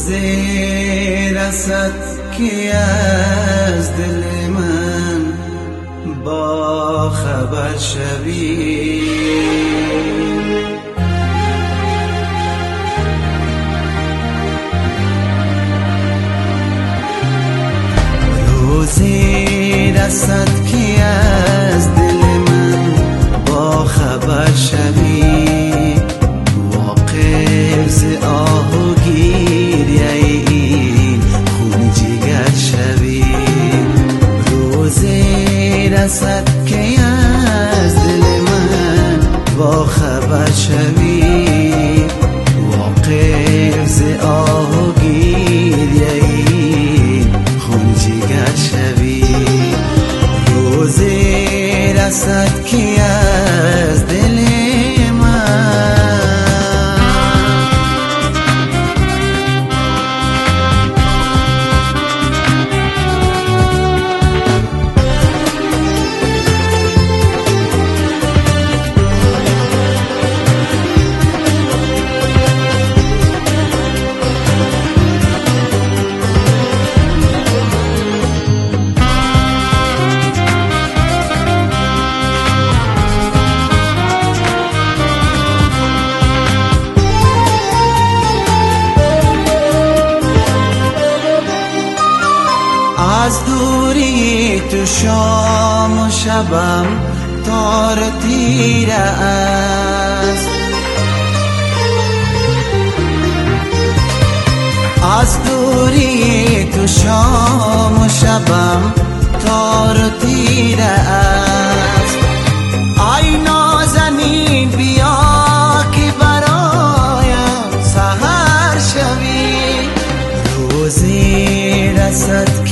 روزی رسد که از دل من با خبر شوی. روزی رسد که با خبر شوی. از دوری تو شام و شبم تار تیره است. از دوری تو شام و شبم تار تیره است. آی نازنین بیا که برایم سهر شوی. روزی رسد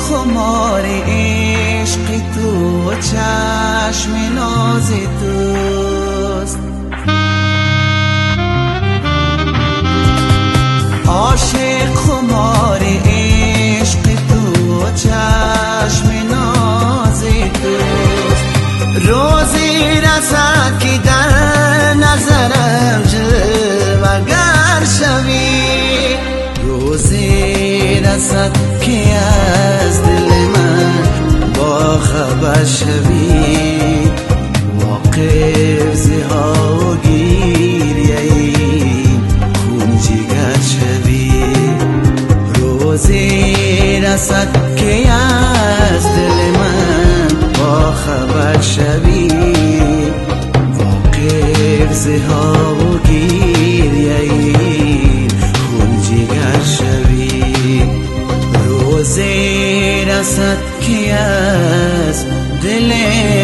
خمار عشق تو چشم ناز شوی واقع زها این خون جگر شوی. روزی رسد که از دل من با خبر شوی. واقع زها این خون جگر شوی. روزی رسد که از दिले